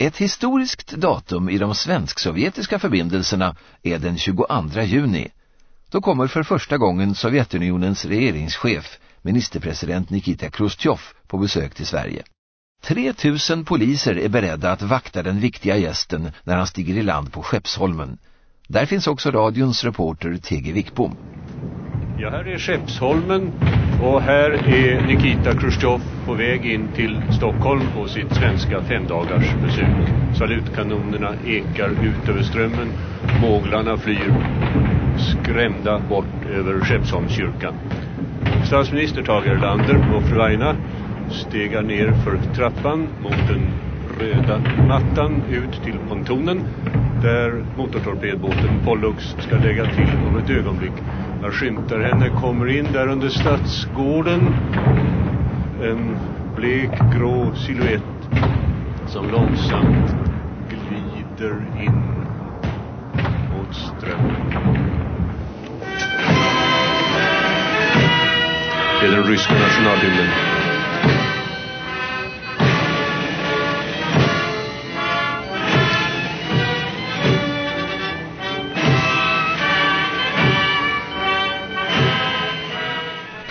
Ett historiskt datum i de svensk-sovjetiska förbindelserna är den 22 juni. Då kommer för första gången Sovjetunionens regeringschef, ministerpresident Nikita Khrushchev, på besök till Sverige. 3000 poliser är beredda att vakta den viktiga gästen när han stiger i land på Skeppsholmen. Där finns också radions reporter T.G. Wickbom. Ja, här är Skeppsholmen och här är Nikita Khrushchev på väg in till Stockholm på sitt svenska femdagars besök. Salutkanonerna ekar ut över strömmen, måglarna flyr skrämda bort över Skeppsholmskyrkan. Statsminister Tage Erlander och fru Aina stegar ner för trappan mot den röda mattan ut till pontonen där motortorpedbåten Pollux ska lägga till om ett ögonblick. Jag skymtar henne, kommer in där under stadsgården. En blek grå siluett som långsamt glider in mot strömmen. Det är den ryska nationalhymnen.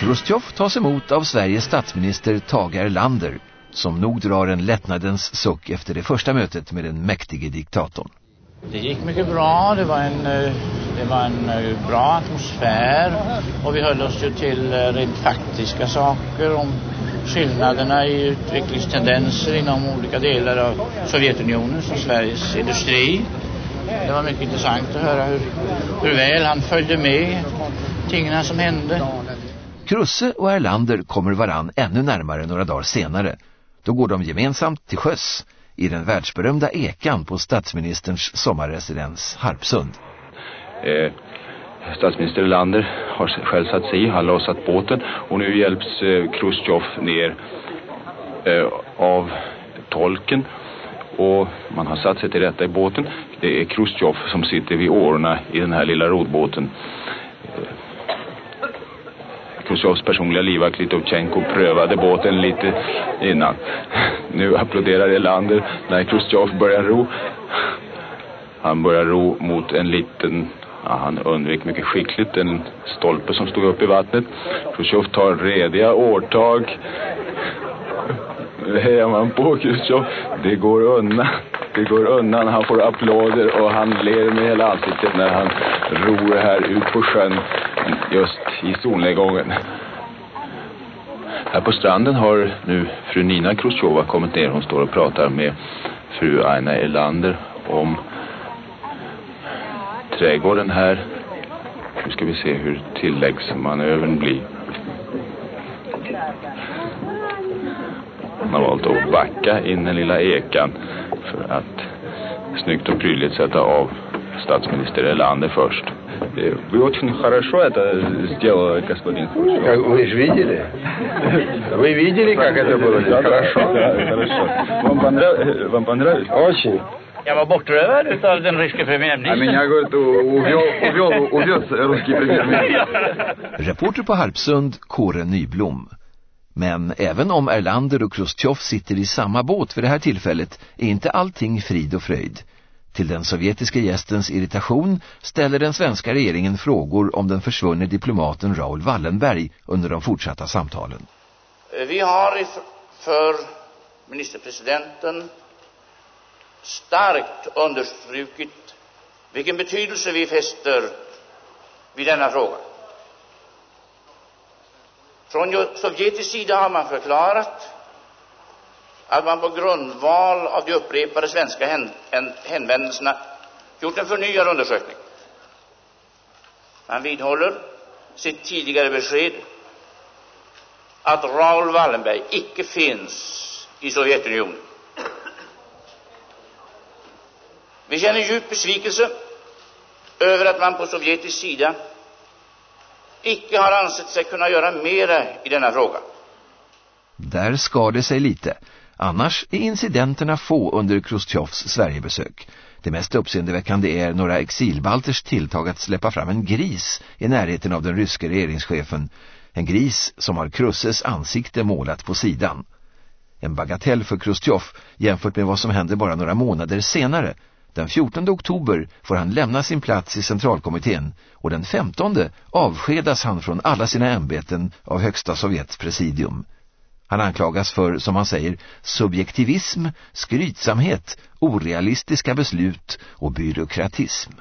Khrushchev tas emot av Sveriges statsminister Tage Erlander som nog drar en lättnadens suck efter det första mötet med den mäktige diktatorn. Det gick mycket bra, det var en, eh, det var en eh, bra atmosfär och vi höll oss ju till eh, rent faktiska saker om skillnaderna i utvecklingstendenser inom olika delar av Sovjetunionen och Sveriges industri. Det var mycket intressant att höra hur, hur väl han följde med tingen som hände. Krusse och Erlander kommer varann ännu närmare några dagar senare. Då går de gemensamt till sjöss i den världsberömda ekan på statsministerns sommarresidens Harpsund. Eh, statsminister Erlander har själv satt sig i, han lossat båten och nu hjälps eh, Khrushchev ner eh, av tolken och man har satt sig till rätta i båten. Det är Khrushchev som sitter vid årorna i den här lilla rodbåten. Khrushchevs personliga livvakt Litovchenko prövade båten lite innan. Nu applåderar Elander när Khrushchev börjar ro. Han börjar ro mot en liten, ja, han undvek mycket skickligt en stolpe som stod upp i vattnet. Khrushchev tar rediga årtag. Hejar man på Khrushchev, det går undan. Det går undan, han får applåder och han ler med hela ansiktet när han ror här ut på sjön just i solnedgången. Här på stranden har nu fru Nina Khrushcheva kommit ner. Hon står och pratar med fru Aina Erlander om trädgården här. Nu ska vi se hur tilläggsmanövern blir. Man har valt att backa in den lilla ekan för att snyggt och prydligt sätta av statsminister Erlander först. Вы очень хорошо это сделали, господин Хрущев. Вы же видели? Вы видели, как это было? Хорошо? Хорошо. Вам понравилось? Вам понравилось? Очень. Jag var bortrövad utav den ryske premiärministern. А меня, говорит, увел, увел, увез русский премьер-министр. Reporter på Harpsund, Kåre Nyblom. Men även om Erlander och Khrushchev sitter i samma båt för det här tillfället är inte allting frid och fröjd. Till den sovjetiska gästens irritation ställer den svenska regeringen frågor om den försvunne diplomaten Raoul Wallenberg under de fortsatta samtalen. Eh, vi har för ministerpresidenten starkt understrukit vilken betydelse vi fäster vid denna fråga. Från sovjetisk sida har man förklarat att man på grundval av de upprepade svenska hänvändelserna gjort en förnyad undersökning. Man vidhåller sitt tidigare besked att Raoul Wallenberg icke finns i Sovjetunionen. Vi känner djup besvikelse över att man på sovjetisk sida icke har ansett sig kunna göra mera i denna fråga. Där skar det sig lite. Annars är incidenterna få under Khrushchevs Sverigebesök. Det mest uppseendeväckande är några exilbalters tilltag att släppa fram en gris i närheten av den ryske regeringschefen. En gris som har Krusses ansikte målat på sidan. En bagatell för Khrushchev jämfört med vad som hände bara några månader senare. Den 14 oktober får han lämna sin plats i centralkommittén och den 15 avskedas han från alla sina ämbeten av högsta sovjets presidium. Han anklagas för, som han säger, subjektivism, skrytsamhet, orealistiska beslut och byråkratism.